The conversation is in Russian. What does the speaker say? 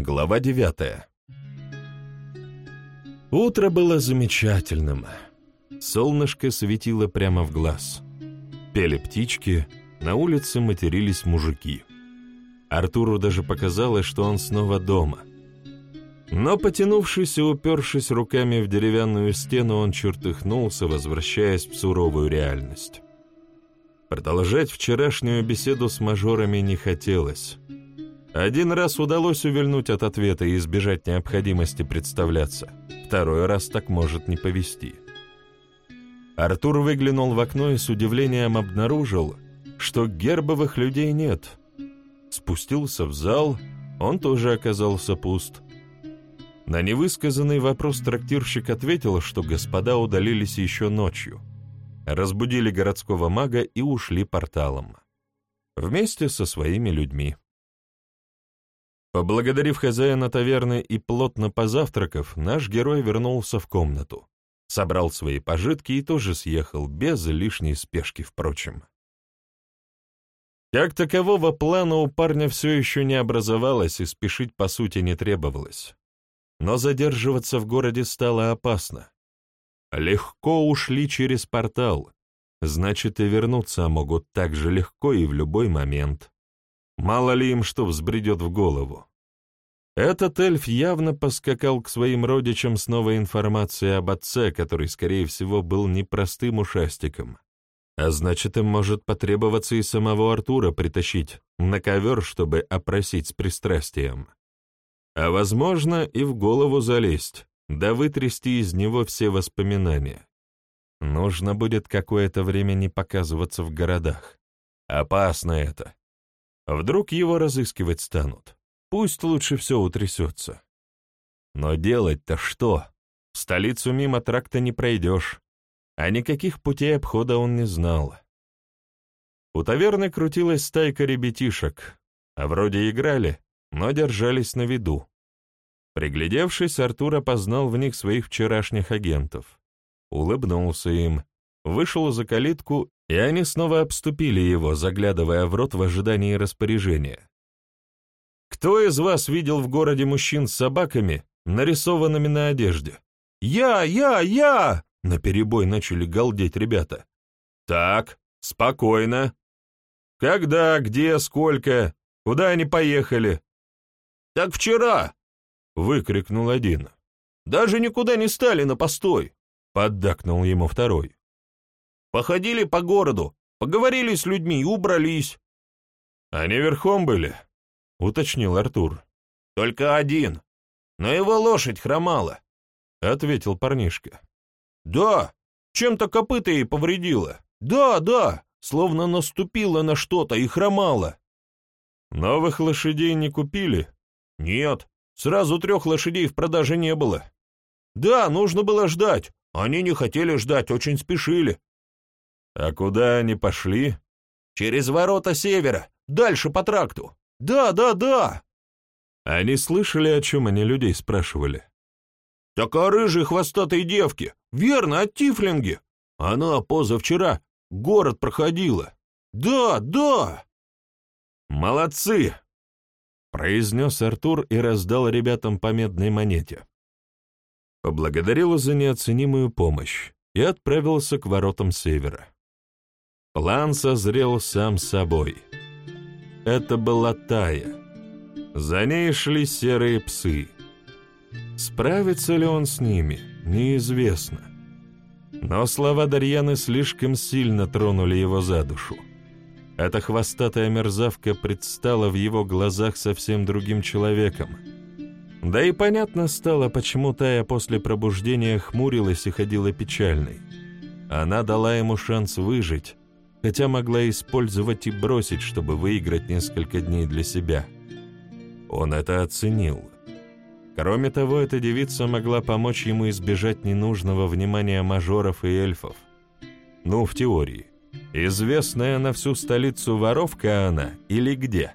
Глава девятая. Утро было замечательным. Солнышко светило прямо в глаз. Пели птички, на улице матерились мужики. Артуру даже показалось, что он снова дома. Но, потянувшись и упершись руками в деревянную стену, он чертыхнулся, возвращаясь в суровую реальность. Продолжать вчерашнюю беседу с мажорами не хотелось. Один раз удалось увильнуть от ответа и избежать необходимости представляться. Второй раз так может не повести. Артур выглянул в окно и с удивлением обнаружил, что гербовых людей нет. Спустился в зал, он тоже оказался пуст. На невысказанный вопрос трактирщик ответил, что господа удалились еще ночью. Разбудили городского мага и ушли порталом. Вместе со своими людьми. Поблагодарив хозяина таверны и плотно позавтракав, наш герой вернулся в комнату, собрал свои пожитки и тоже съехал, без лишней спешки, впрочем. Как такового плана у парня все еще не образовалось и спешить по сути не требовалось. Но задерживаться в городе стало опасно. Легко ушли через портал, значит и вернуться могут так же легко и в любой момент. Мало ли им что взбредет в голову. Этот эльф явно поскакал к своим родичам с новой информацией об отце, который, скорее всего, был непростым ушастиком. А значит, им может потребоваться и самого Артура притащить на ковер, чтобы опросить с пристрастием. А возможно, и в голову залезть, да вытрясти из него все воспоминания. Нужно будет какое-то время не показываться в городах. Опасно это. Вдруг его разыскивать станут. Пусть лучше все утрясется. Но делать-то что? В столицу мимо тракта не пройдешь, а никаких путей обхода он не знал. У таверны крутилась стайка ребятишек, а вроде играли, но держались на виду. Приглядевшись, Артур опознал в них своих вчерашних агентов. Улыбнулся им, вышел за калитку и они снова обступили его, заглядывая в рот в ожидании распоряжения. «Кто из вас видел в городе мужчин с собаками, нарисованными на одежде?» «Я! Я! Я!» — наперебой начали галдеть ребята. «Так, спокойно. Когда, где, сколько, куда они поехали?» «Так вчера!» — выкрикнул один. «Даже никуда не стали на постой!» — поддакнул ему второй. Походили по городу, поговорили с людьми и убрались». «Они верхом были?» — уточнил Артур. «Только один. Но его лошадь хромала», — ответил парнишка. «Да, чем-то копыта ей повредила. Да, да, словно наступила на что-то и хромала». «Новых лошадей не купили?» «Нет, сразу трех лошадей в продаже не было». «Да, нужно было ждать. Они не хотели ждать, очень спешили. «А куда они пошли?» «Через ворота севера, дальше по тракту. Да, да, да!» Они слышали, о чем они людей спрашивали. «Так о рыжей хвостатой девке, верно, от Тифлинги. Она позавчера город проходила. Да, да!» «Молодцы!» — произнес Артур и раздал ребятам по медной монете. Поблагодарил за неоценимую помощь и отправился к воротам севера. План созрел сам собой. Это была Тая. За ней шли серые псы. Справится ли он с ними, неизвестно. Но слова Дарьяны слишком сильно тронули его за душу. Эта хвостатая мерзавка предстала в его глазах совсем другим человеком. Да и понятно стало, почему Тая после пробуждения хмурилась и ходила печальной. Она дала ему шанс выжить, хотя могла использовать и бросить, чтобы выиграть несколько дней для себя. Он это оценил. Кроме того, эта девица могла помочь ему избежать ненужного внимания мажоров и эльфов. Ну, в теории. Известная на всю столицу воровка она или где?